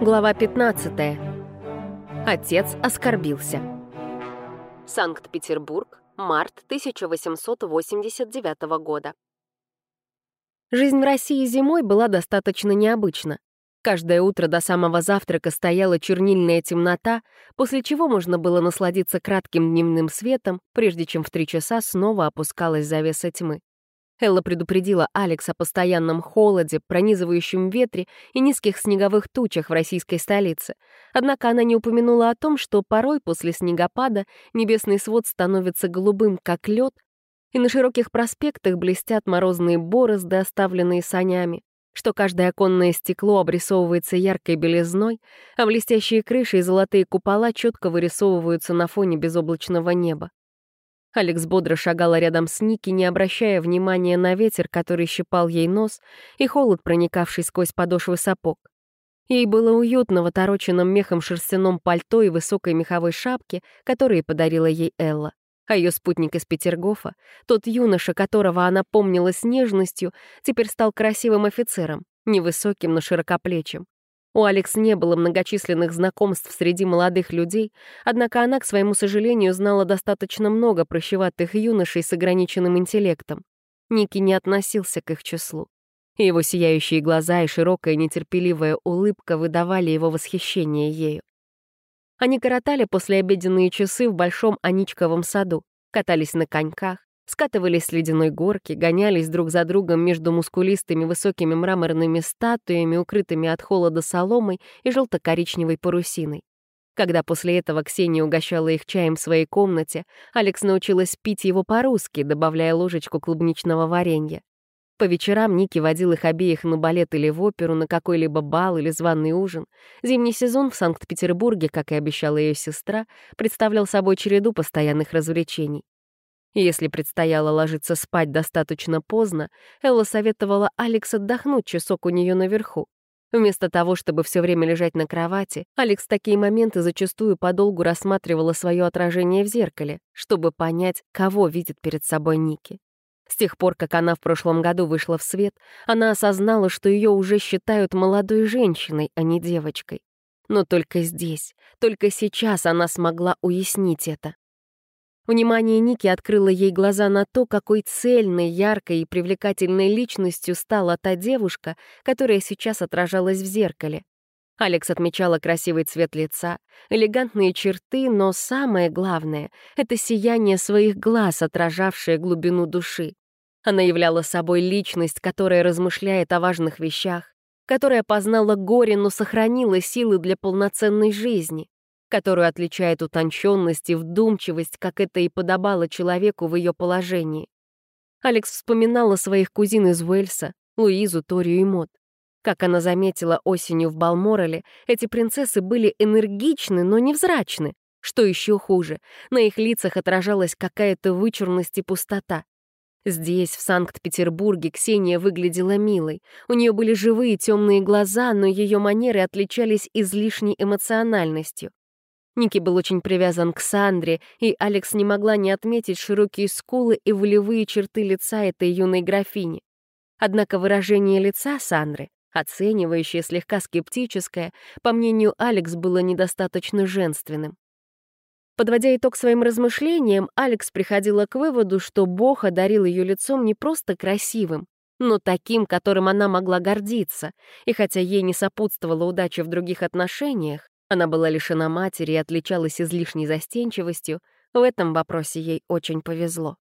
Глава 15. Отец оскорбился. Санкт-Петербург, март 1889 года. Жизнь в России зимой была достаточно необычна. Каждое утро до самого завтрака стояла чернильная темнота, после чего можно было насладиться кратким дневным светом, прежде чем в три часа снова опускалась завеса тьмы. Элла предупредила Алекс о постоянном холоде, пронизывающем ветре и низких снеговых тучах в российской столице. Однако она не упомянула о том, что порой после снегопада небесный свод становится голубым, как лед, и на широких проспектах блестят морозные борозды, оставленные санями, что каждое оконное стекло обрисовывается яркой белизной, а блестящие крыши и золотые купола четко вырисовываются на фоне безоблачного неба. Алекс бодро шагала рядом с Ники, не обращая внимания на ветер, который щипал ей нос, и холод, проникавший сквозь подошвы сапог. Ей было уютно в отороченном мехом шерстяном пальто и высокой меховой шапке, которые подарила ей Элла. А ее спутник из Петергофа, тот юноша, которого она помнила с нежностью, теперь стал красивым офицером, невысоким, но широкоплечим. У Алекс не было многочисленных знакомств среди молодых людей, однако она, к своему сожалению, знала достаточно много прощеватых юношей с ограниченным интеллектом. Ники не относился к их числу. Его сияющие глаза и широкая нетерпеливая улыбка выдавали его восхищение ею. Они коротали послеобеденные часы в большом Аничковом саду, катались на коньках, скатывались с ледяной горки, гонялись друг за другом между мускулистыми высокими мраморными статуями, укрытыми от холода соломой и желто-коричневой парусиной. Когда после этого Ксения угощала их чаем в своей комнате, Алекс научилась пить его по-русски, добавляя ложечку клубничного варенья. По вечерам Ники водил их обеих на балет или в оперу, на какой-либо бал или званый ужин. Зимний сезон в Санкт-Петербурге, как и обещала ее сестра, представлял собой череду постоянных развлечений. Если предстояло ложиться спать достаточно поздно, Элла советовала Алекс отдохнуть часок у нее наверху. Вместо того, чтобы все время лежать на кровати, Алекс в такие моменты зачастую подолгу рассматривала свое отражение в зеркале, чтобы понять, кого видит перед собой Ники. С тех пор, как она в прошлом году вышла в свет, она осознала, что ее уже считают молодой женщиной, а не девочкой. Но только здесь, только сейчас она смогла уяснить это. Внимание Ники открыло ей глаза на то, какой цельной, яркой и привлекательной личностью стала та девушка, которая сейчас отражалась в зеркале. Алекс отмечала красивый цвет лица, элегантные черты, но самое главное — это сияние своих глаз, отражавшее глубину души. Она являла собой личность, которая размышляет о важных вещах, которая познала горе, но сохранила силы для полноценной жизни которую отличает утонченность и вдумчивость, как это и подобало человеку в ее положении. Алекс вспоминала своих кузин из Уэльса, Луизу, Торию и Мот. Как она заметила осенью в Балморале, эти принцессы были энергичны, но невзрачны. Что еще хуже, на их лицах отражалась какая-то вычурность и пустота. Здесь, в Санкт-Петербурге, Ксения выглядела милой. У нее были живые темные глаза, но ее манеры отличались излишней эмоциональностью. Ники был очень привязан к Сандре, и Алекс не могла не отметить широкие скулы и волевые черты лица этой юной графини. Однако выражение лица Сандры, оценивающее, слегка скептическое, по мнению Алекс, было недостаточно женственным. Подводя итог своим размышлениям, Алекс приходила к выводу, что Бог одарил ее лицом не просто красивым, но таким, которым она могла гордиться, и хотя ей не сопутствовала удача в других отношениях, она была лишена матери и отличалась излишней застенчивостью, в этом вопросе ей очень повезло.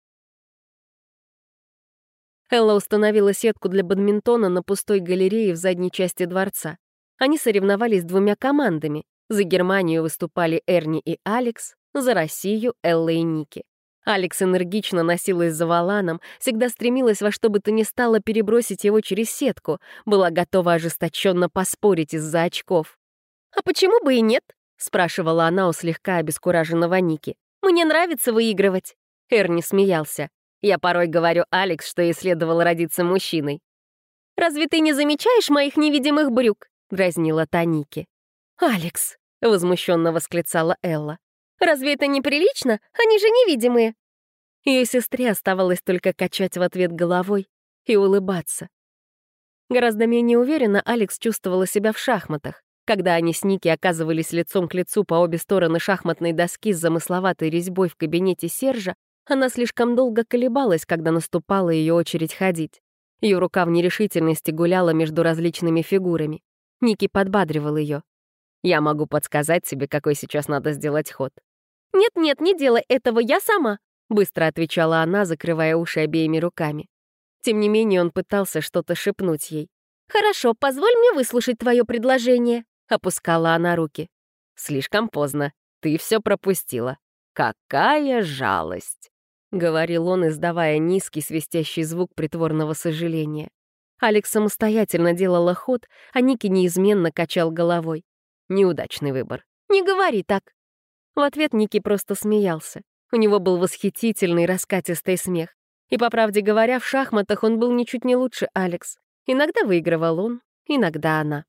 Элла установила сетку для бадминтона на пустой галерее в задней части дворца. Они соревновались двумя командами. За Германию выступали Эрни и Алекс, за Россию — Элла и Ники. Алекс энергично носилась за валаном, всегда стремилась во что бы то ни стало перебросить его через сетку, была готова ожесточенно поспорить из-за очков. «А почему бы и нет?» — спрашивала она у слегка обескураженного Ники. «Мне нравится выигрывать». Эрни смеялся. «Я порой говорю Алекс, что ей следовало родиться мужчиной». «Разве ты не замечаешь моих невидимых брюк?» — дразнила Таники. «Алекс!» — возмущенно восклицала Элла. «Разве это неприлично? Они же невидимые!» Ее сестре оставалось только качать в ответ головой и улыбаться. Гораздо менее уверенно Алекс чувствовала себя в шахматах. Когда они с Ники оказывались лицом к лицу по обе стороны шахматной доски с замысловатой резьбой в кабинете Сержа, она слишком долго колебалась, когда наступала ее очередь ходить. Ее рука в нерешительности гуляла между различными фигурами. Ники подбадривал ее. «Я могу подсказать тебе, какой сейчас надо сделать ход». «Нет-нет, не делай этого, я сама», — быстро отвечала она, закрывая уши обеими руками. Тем не менее, он пытался что-то шепнуть ей. «Хорошо, позволь мне выслушать твое предложение», — опускала она руки. «Слишком поздно. Ты все пропустила. Какая жалость!» — говорил он, издавая низкий свистящий звук притворного сожаления. Алекс самостоятельно делала ход, а Ники неизменно качал головой. Неудачный выбор. «Не говори так!» В ответ Ники просто смеялся. У него был восхитительный раскатистый смех. И, по правде говоря, в шахматах он был ничуть не лучше Алекс. Иногда выигрывал он, иногда она.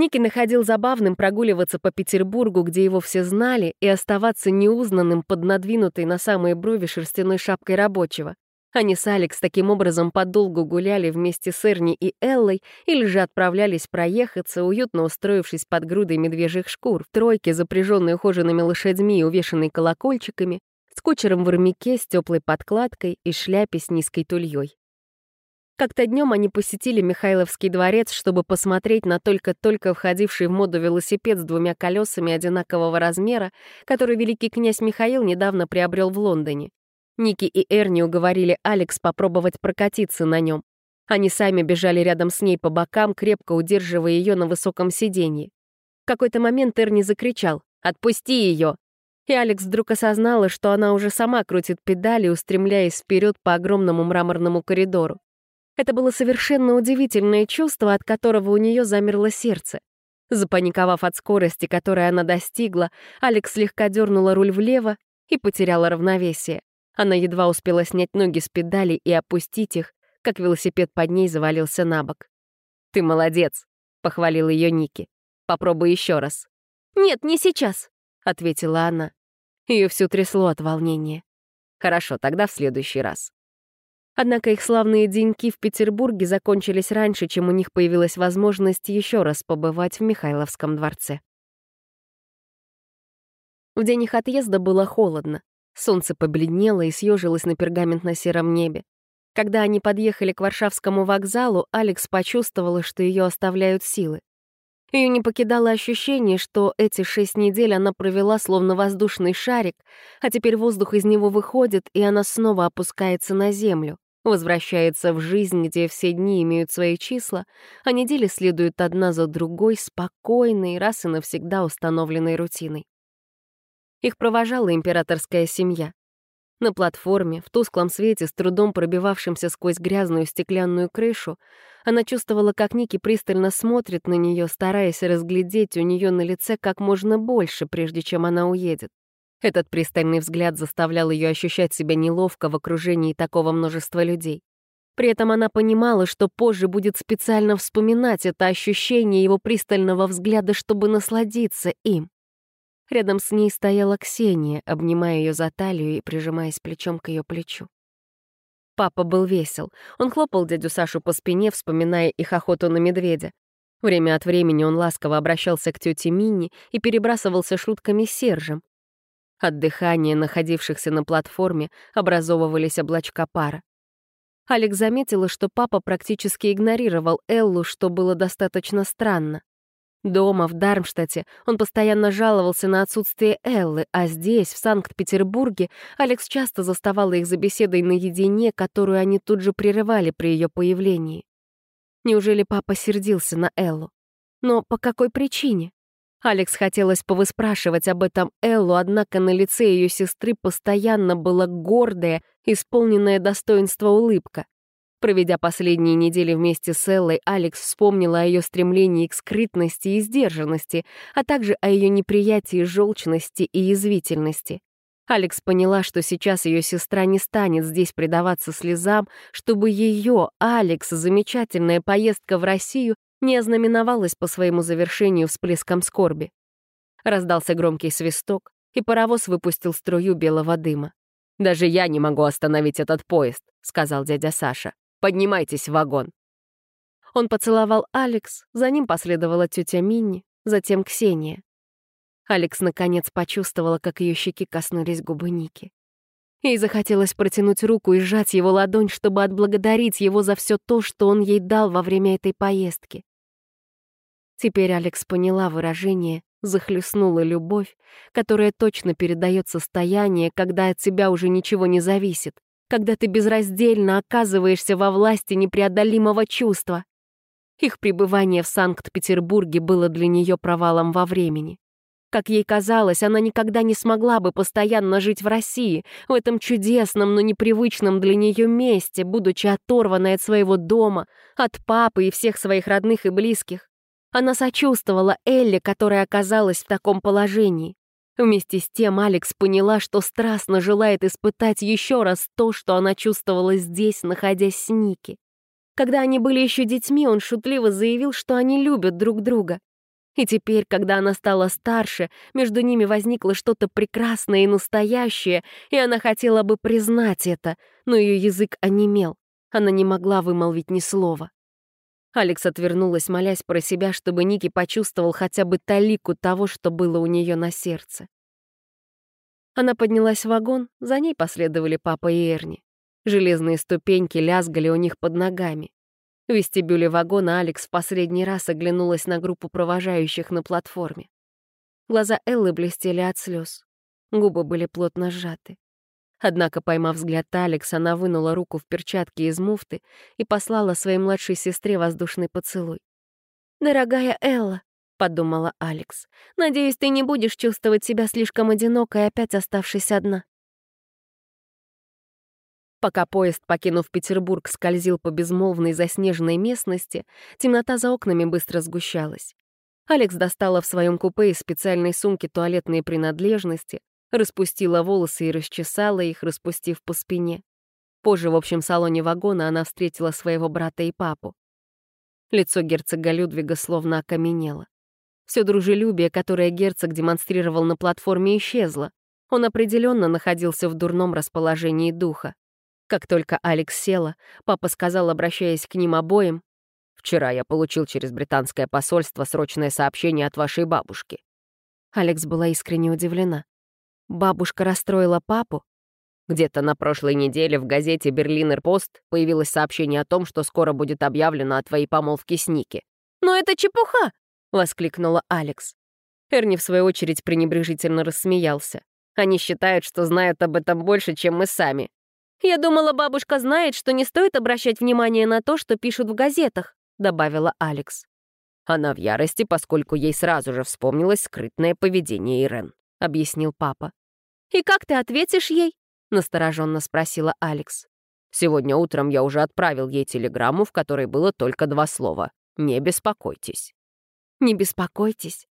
Ники находил забавным прогуливаться по Петербургу, где его все знали, и оставаться неузнанным под надвинутой на самые брови шерстяной шапкой рабочего. Они с Алекс таким образом подолгу гуляли вместе с Эрни и Эллой или же отправлялись проехаться, уютно устроившись под грудой медвежьих шкур, в тройке, запряженной ухоженными лошадьми и увешанной колокольчиками, с кучером в армяке с теплой подкладкой и шляпе с низкой тульей. Как-то днем они посетили Михайловский дворец, чтобы посмотреть на только-только входивший в моду велосипед с двумя колесами одинакового размера, который великий князь Михаил недавно приобрел в Лондоне. Ники и Эрни уговорили Алекс попробовать прокатиться на нем. Они сами бежали рядом с ней по бокам, крепко удерживая ее на высоком сиденье. В какой-то момент Эрни закричал «Отпусти ее!» И Алекс вдруг осознала, что она уже сама крутит педали, устремляясь вперед по огромному мраморному коридору. Это было совершенно удивительное чувство, от которого у нее замерло сердце. Запаниковав от скорости, которой она достигла, Алекс слегка дернула руль влево и потеряла равновесие. Она едва успела снять ноги с педалей и опустить их, как велосипед под ней завалился на бок. «Ты молодец», — похвалил ее Ники. «Попробуй еще раз». «Нет, не сейчас», — ответила она. Ее всю трясло от волнения. «Хорошо, тогда в следующий раз». Однако их славные деньки в Петербурге закончились раньше, чем у них появилась возможность еще раз побывать в Михайловском дворце. В день их отъезда было холодно. Солнце побледнело и съежилось на пергаментно-сером небе. Когда они подъехали к Варшавскому вокзалу, Алекс почувствовала, что ее оставляют силы. Ее не покидало ощущение, что эти шесть недель она провела словно воздушный шарик, а теперь воздух из него выходит, и она снова опускается на землю, возвращается в жизнь, где все дни имеют свои числа, а недели следуют одна за другой спокойной, раз и навсегда установленной рутиной. Их провожала императорская семья. На платформе, в тусклом свете, с трудом пробивавшимся сквозь грязную стеклянную крышу, она чувствовала, как Ники пристально смотрит на нее, стараясь разглядеть у нее на лице как можно больше, прежде чем она уедет. Этот пристальный взгляд заставлял ее ощущать себя неловко в окружении такого множества людей. При этом она понимала, что позже будет специально вспоминать это ощущение его пристального взгляда, чтобы насладиться им. Рядом с ней стояла Ксения, обнимая ее за талию и прижимаясь плечом к ее плечу. Папа был весел. Он хлопал дядю Сашу по спине, вспоминая их охоту на медведя. Время от времени он ласково обращался к тете Минни и перебрасывался шутками с Сержем. От дыхания находившихся на платформе образовывались облачка пара. Алекс заметила, что папа практически игнорировал Эллу, что было достаточно странно. Дома, в Дармштадте, он постоянно жаловался на отсутствие Эллы, а здесь, в Санкт-Петербурге, Алекс часто заставала их за беседой наедине, которую они тут же прерывали при ее появлении. Неужели папа сердился на Эллу? Но по какой причине? Алекс хотелось повыспрашивать об этом Эллу, однако на лице ее сестры постоянно была гордая, исполненная достоинства улыбка. Проведя последние недели вместе с Эллой, Алекс вспомнила о ее стремлении к скрытности и сдержанности, а также о ее неприятии желчности и язвительности. Алекс поняла, что сейчас ее сестра не станет здесь предаваться слезам, чтобы ее, Алекс, замечательная поездка в Россию не ознаменовалась по своему завершению всплеском скорби. Раздался громкий свисток, и паровоз выпустил струю белого дыма. «Даже я не могу остановить этот поезд», — сказал дядя Саша. Поднимайтесь в вагон». Он поцеловал Алекс, за ним последовала тетя Минни, затем Ксения. Алекс наконец почувствовала, как ее щеки коснулись губы Ники. Ей захотелось протянуть руку и сжать его ладонь, чтобы отблагодарить его за все то, что он ей дал во время этой поездки. Теперь Алекс поняла выражение «захлестнула любовь», которая точно передает состояние, когда от тебя уже ничего не зависит, когда ты безраздельно оказываешься во власти непреодолимого чувства. Их пребывание в Санкт-Петербурге было для нее провалом во времени. Как ей казалось, она никогда не смогла бы постоянно жить в России, в этом чудесном, но непривычном для нее месте, будучи оторванной от своего дома, от папы и всех своих родных и близких. Она сочувствовала Элли, которая оказалась в таком положении. Вместе с тем Алекс поняла, что страстно желает испытать еще раз то, что она чувствовала здесь, находясь с Ники. Когда они были еще детьми, он шутливо заявил, что они любят друг друга. И теперь, когда она стала старше, между ними возникло что-то прекрасное и настоящее, и она хотела бы признать это, но ее язык онемел. Она не могла вымолвить ни слова. Алекс отвернулась, молясь про себя, чтобы Ники почувствовал хотя бы талику того, что было у нее на сердце. Она поднялась в вагон, за ней последовали папа и Эрни. Железные ступеньки лязгали у них под ногами. В вестибюле вагона Алекс в последний раз оглянулась на группу провожающих на платформе. Глаза Эллы блестели от слез. Губы были плотно сжаты. Однако, поймав взгляд Алекс, она вынула руку в перчатке из муфты и послала своей младшей сестре воздушный поцелуй. «Дорогая Элла», — подумала Алекс, — «надеюсь, ты не будешь чувствовать себя слишком одинокой, опять оставшись одна». Пока поезд, покинув Петербург, скользил по безмолвной заснеженной местности, темнота за окнами быстро сгущалась. Алекс достала в своем купе из специальной сумки туалетные принадлежности, распустила волосы и расчесала их, распустив по спине. Позже в общем салоне вагона она встретила своего брата и папу. Лицо герцога Людвига словно окаменело. Все дружелюбие, которое герцог демонстрировал на платформе, исчезло. Он определенно находился в дурном расположении духа. Как только Алекс села, папа сказал, обращаясь к ним обоим, «Вчера я получил через британское посольство срочное сообщение от вашей бабушки». Алекс была искренне удивлена. Бабушка расстроила папу? Где-то на прошлой неделе в газете «Берлинер Пост» появилось сообщение о том, что скоро будет объявлено о твоей помолвке с Ники. «Но это чепуха!» — воскликнула Алекс. Эрни, в свою очередь, пренебрежительно рассмеялся. «Они считают, что знают об этом больше, чем мы сами. «Я думала, бабушка знает, что не стоит обращать внимание на то, что пишут в газетах», — добавила Алекс. Она в ярости, поскольку ей сразу же вспомнилось скрытное поведение Ирен, — объяснил папа. «И как ты ответишь ей?» — настороженно спросила Алекс. «Сегодня утром я уже отправил ей телеграмму, в которой было только два слова. Не беспокойтесь». «Не беспокойтесь.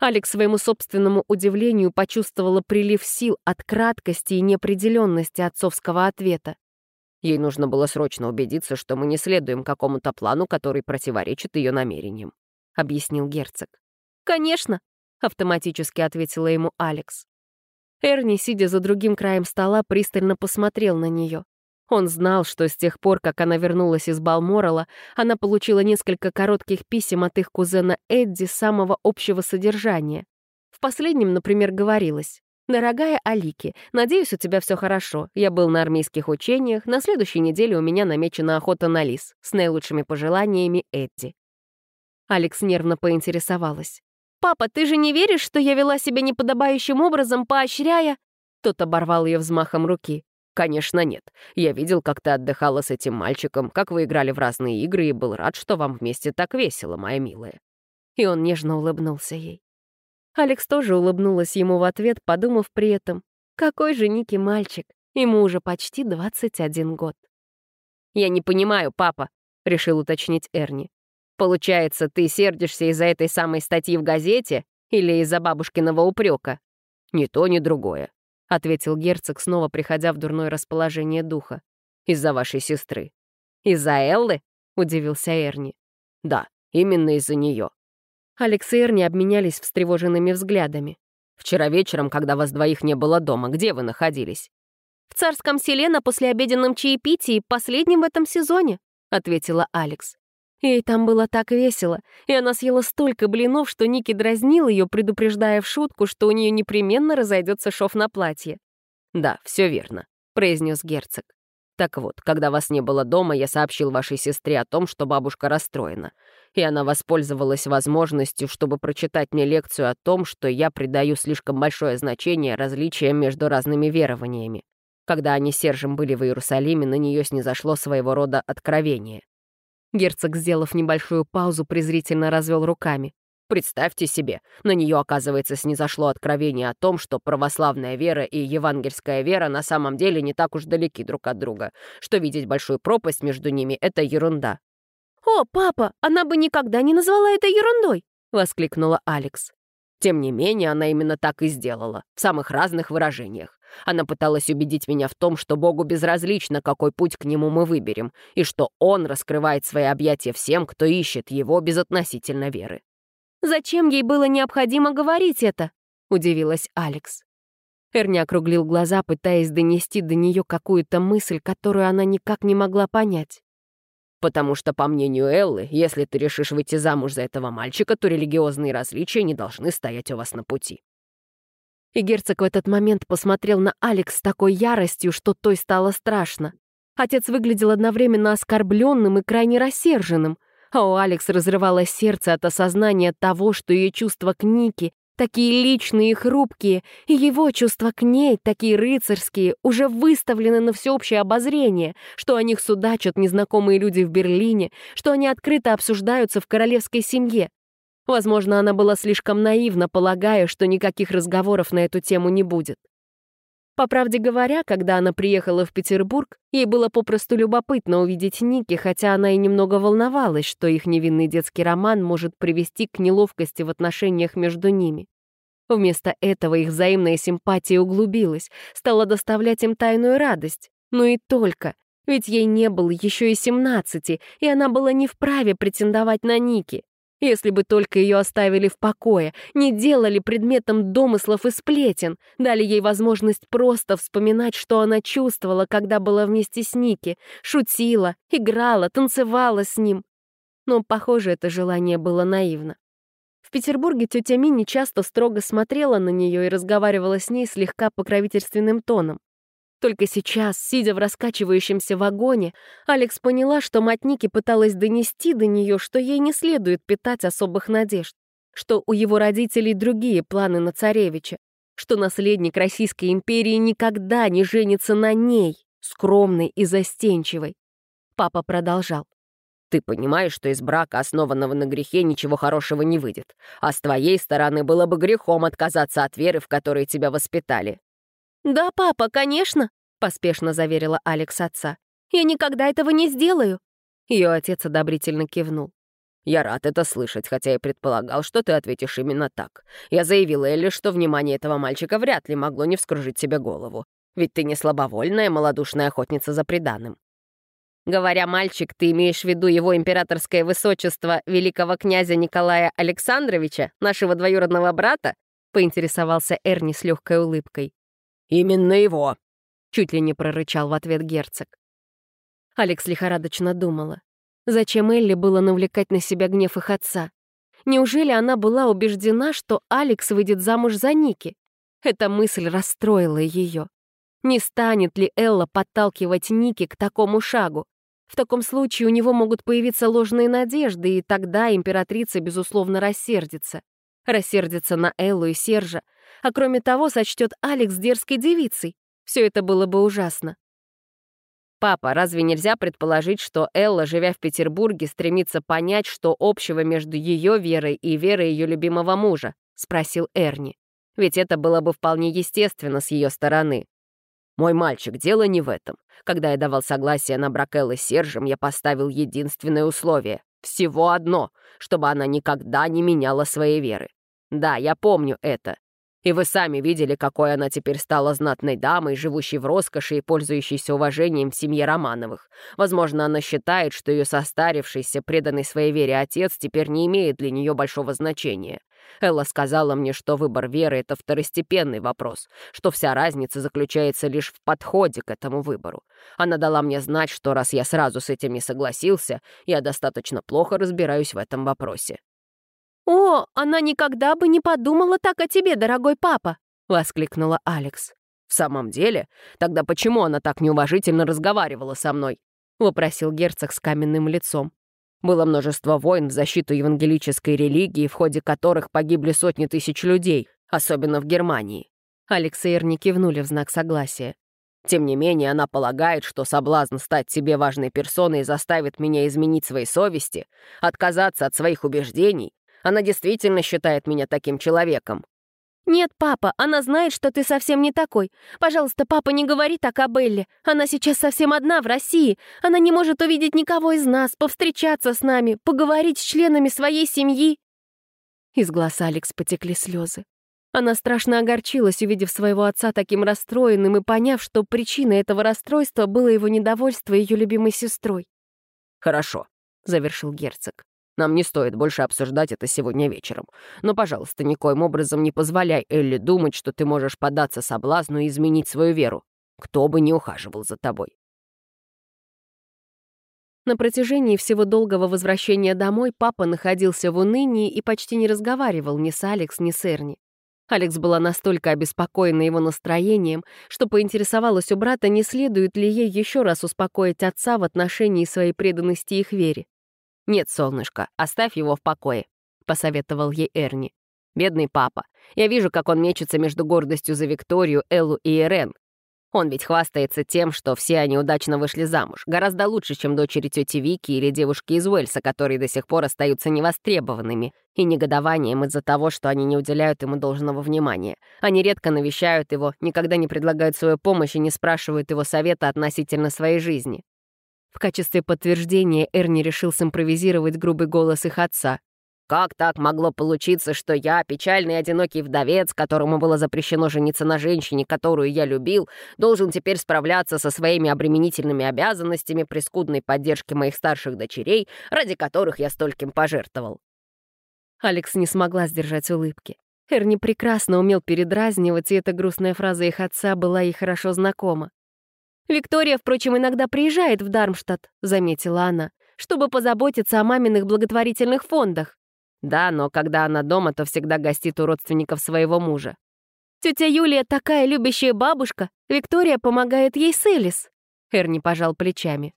Алекс своему собственному удивлению почувствовала прилив сил от краткости и неопределенности отцовского ответа. Ей нужно было срочно убедиться, что мы не следуем какому-то плану, который противоречит ее намерениям, — объяснил герцог. «Конечно», — автоматически ответила ему Алекс. Эрни, сидя за другим краем стола, пристально посмотрел на нее. Он знал, что с тех пор, как она вернулась из Балморала, она получила несколько коротких писем от их кузена Эдди самого общего содержания. В последнем, например, говорилось «Дорогая Алики, надеюсь, у тебя все хорошо. Я был на армейских учениях, на следующей неделе у меня намечена охота на лис. С наилучшими пожеланиями, Эдди». Алекс нервно поинтересовалась. «Папа, ты же не веришь, что я вела себя неподобающим образом, поощряя...» Тот оборвал ее взмахом руки. «Конечно нет. Я видел, как ты отдыхала с этим мальчиком, как вы играли в разные игры и был рад, что вам вместе так весело, моя милая». И он нежно улыбнулся ей. Алекс тоже улыбнулась ему в ответ, подумав при этом, какой же Ники мальчик, ему уже почти 21 год. «Я не понимаю, папа», — решил уточнить Эрни. «Получается, ты сердишься из-за этой самой статьи в газете или из-за бабушкиного упрека? «Ни то, ни другое. — ответил герцог, снова приходя в дурное расположение духа. «Из-за вашей сестры». «Из-за Эллы?» — удивился Эрни. «Да, именно из-за нее». Алекс и Эрни обменялись встревоженными взглядами. «Вчера вечером, когда вас двоих не было дома, где вы находились?» «В царском селе на послеобеденном чаепитии, последнем в этом сезоне», — ответила Алекс. Ей там было так весело, и она съела столько блинов, что Ники дразнил ее, предупреждая в шутку, что у нее непременно разойдется шов на платье. «Да, все верно», — произнес герцог. «Так вот, когда вас не было дома, я сообщил вашей сестре о том, что бабушка расстроена, и она воспользовалась возможностью, чтобы прочитать мне лекцию о том, что я придаю слишком большое значение различиям между разными верованиями. Когда они с Сержем были в Иерусалиме, на нее снизошло своего рода откровение. Герцог, сделав небольшую паузу, презрительно развел руками. Представьте себе, на нее, оказывается, снизошло откровение о том, что православная вера и евангельская вера на самом деле не так уж далеки друг от друга, что видеть большую пропасть между ними — это ерунда. «О, папа, она бы никогда не назвала это ерундой!» — воскликнула Алекс. Тем не менее, она именно так и сделала, в самых разных выражениях. Она пыталась убедить меня в том, что Богу безразлично, какой путь к нему мы выберем, и что Он раскрывает свои объятия всем, кто ищет его безотносительно веры. «Зачем ей было необходимо говорить это?» — удивилась Алекс. Эрни округлил глаза, пытаясь донести до нее какую-то мысль, которую она никак не могла понять. Потому что, по мнению Эллы, если ты решишь выйти замуж за этого мальчика, то религиозные различия не должны стоять у вас на пути. И герцог в этот момент посмотрел на Алекс с такой яростью, что той стало страшно. Отец выглядел одновременно оскорбленным и крайне рассерженным, а у Алекс разрывалось сердце от осознания того, что ее чувства к Нике такие личные и хрупкие, и его чувства к ней, такие рыцарские, уже выставлены на всеобщее обозрение, что о них судачат незнакомые люди в Берлине, что они открыто обсуждаются в королевской семье. Возможно, она была слишком наивна, полагая, что никаких разговоров на эту тему не будет. По правде говоря, когда она приехала в Петербург, ей было попросту любопытно увидеть Ники, хотя она и немного волновалась, что их невинный детский роман может привести к неловкости в отношениях между ними. Вместо этого их взаимная симпатия углубилась, стала доставлять им тайную радость. Но и только, ведь ей не было еще и семнадцати, и она была не вправе претендовать на Ники. Если бы только ее оставили в покое, не делали предметом домыслов и сплетен, дали ей возможность просто вспоминать, что она чувствовала, когда была вместе с Ники, шутила, играла, танцевала с ним. Но, похоже, это желание было наивно. В Петербурге тетя Мини часто строго смотрела на нее и разговаривала с ней слегка покровительственным тоном. Только сейчас, сидя в раскачивающемся вагоне, Алекс поняла, что мать Ники пыталась донести до нее, что ей не следует питать особых надежд, что у его родителей другие планы на царевича, что наследник Российской империи никогда не женится на ней, скромной и застенчивой. Папа продолжал. Ты понимаешь, что из брака, основанного на грехе, ничего хорошего не выйдет. А с твоей стороны было бы грехом отказаться от веры, в которой тебя воспитали. «Да, папа, конечно», — поспешно заверила Алекс отца. «Я никогда этого не сделаю». Ее отец одобрительно кивнул. «Я рад это слышать, хотя и предполагал, что ты ответишь именно так. Я заявила Элли, что внимание этого мальчика вряд ли могло не вскружить тебе голову. Ведь ты не слабовольная, малодушная охотница за преданным. Говоря «мальчик», ты имеешь в виду его императорское высочество великого князя Николая Александровича, нашего двоюродного брата?» — поинтересовался Эрни с легкой улыбкой. «Именно его!» — чуть ли не прорычал в ответ герцог. Алекс лихорадочно думала. Зачем Элли было навлекать на себя гнев их отца? Неужели она была убеждена, что Алекс выйдет замуж за Ники? Эта мысль расстроила ее. Не станет ли Элла подталкивать Ники к такому шагу? В таком случае у него могут появиться ложные надежды, и тогда императрица, безусловно, рассердится. Рассердится на Эллу и Сержа, а кроме того сочтет Алекс дерзкой девицей. Все это было бы ужасно. «Папа, разве нельзя предположить, что Элла, живя в Петербурге, стремится понять, что общего между ее верой и верой ее любимого мужа?» — спросил Эрни. «Ведь это было бы вполне естественно с ее стороны». «Мой мальчик, дело не в этом. Когда я давал согласие на брак Эллы с Сержем, я поставил единственное условие. Всего одно, чтобы она никогда не меняла своей веры. Да, я помню это. И вы сами видели, какой она теперь стала знатной дамой, живущей в роскоши и пользующейся уважением в семье Романовых. Возможно, она считает, что ее состарившийся, преданный своей вере отец теперь не имеет для нее большого значения. Элла сказала мне, что выбор веры — это второстепенный вопрос, что вся разница заключается лишь в подходе к этому выбору. Она дала мне знать, что раз я сразу с этим не согласился, я достаточно плохо разбираюсь в этом вопросе. «О, она никогда бы не подумала так о тебе, дорогой папа!» — воскликнула Алекс. «В самом деле? Тогда почему она так неуважительно разговаривала со мной?» — вопросил герцог с каменным лицом. Было множество войн в защиту евангелической религии, в ходе которых погибли сотни тысяч людей, особенно в Германии. Алекс и Эрни кивнули в знак согласия. Тем не менее, она полагает, что соблазн стать себе важной персоной заставит меня изменить свои совести, отказаться от своих убеждений. Она действительно считает меня таким человеком. «Нет, папа, она знает, что ты совсем не такой. Пожалуйста, папа, не говори так о Белле. Она сейчас совсем одна в России. Она не может увидеть никого из нас, повстречаться с нами, поговорить с членами своей семьи». Из глаз Алекс потекли слезы. Она страшно огорчилась, увидев своего отца таким расстроенным и поняв, что причиной этого расстройства было его недовольство ее любимой сестрой. «Хорошо», — завершил герцог. Нам не стоит больше обсуждать это сегодня вечером. Но, пожалуйста, никоим образом не позволяй Элли думать, что ты можешь поддаться соблазну и изменить свою веру. Кто бы ни ухаживал за тобой. На протяжении всего долгого возвращения домой папа находился в унынии и почти не разговаривал ни с Алекс, ни с Эрни. Алекс была настолько обеспокоена его настроением, что поинтересовалась у брата, не следует ли ей еще раз успокоить отца в отношении своей преданности их вере. «Нет, солнышко, оставь его в покое», — посоветовал ей Эрни. «Бедный папа. Я вижу, как он мечется между гордостью за Викторию, Эллу и Ирен. Он ведь хвастается тем, что все они удачно вышли замуж, гораздо лучше, чем дочери тети Вики или девушки из Уэльса, которые до сих пор остаются невостребованными, и негодованием из-за того, что они не уделяют ему должного внимания. Они редко навещают его, никогда не предлагают свою помощь и не спрашивают его совета относительно своей жизни. В качестве подтверждения Эрни решил симпровизировать грубый голос их отца. «Как так могло получиться, что я, печальный одинокий вдовец, которому было запрещено жениться на женщине, которую я любил, должен теперь справляться со своими обременительными обязанностями при скудной поддержке моих старших дочерей, ради которых я стольким пожертвовал?» Алекс не смогла сдержать улыбки. Эрни прекрасно умел передразнивать, и эта грустная фраза их отца была ей хорошо знакома. «Виктория, впрочем, иногда приезжает в Дармштадт», — заметила она, «чтобы позаботиться о маминых благотворительных фондах». «Да, но когда она дома, то всегда гостит у родственников своего мужа». «Тетя Юлия такая любящая бабушка. Виктория помогает ей с Элис». Эрни пожал плечами.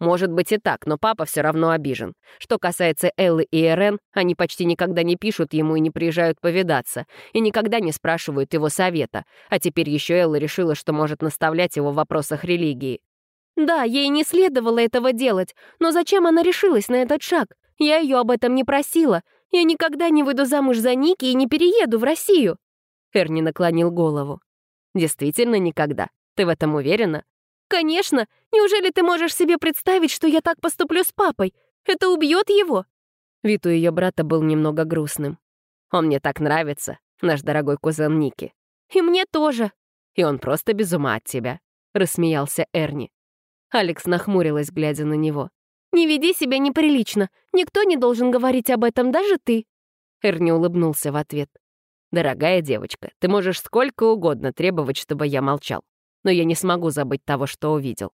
Может быть и так, но папа все равно обижен. Что касается Эллы и Эрен, они почти никогда не пишут ему и не приезжают повидаться, и никогда не спрашивают его совета. А теперь еще Элла решила, что может наставлять его в вопросах религии. Да, ей не следовало этого делать, но зачем она решилась на этот шаг? Я ее об этом не просила. Я никогда не выйду замуж за Ники и не перееду в Россию. Эрни наклонил голову. Действительно никогда. Ты в этом уверена? «Конечно! Неужели ты можешь себе представить, что я так поступлю с папой? Это убьет его!» Вид у ее брата был немного грустным. «Он мне так нравится, наш дорогой кузен Ники». «И мне тоже». «И он просто без ума от тебя», — рассмеялся Эрни. Алекс нахмурилась, глядя на него. «Не веди себя неприлично. Никто не должен говорить об этом, даже ты». Эрни улыбнулся в ответ. «Дорогая девочка, ты можешь сколько угодно требовать, чтобы я молчал но я не смогу забыть того, что увидел.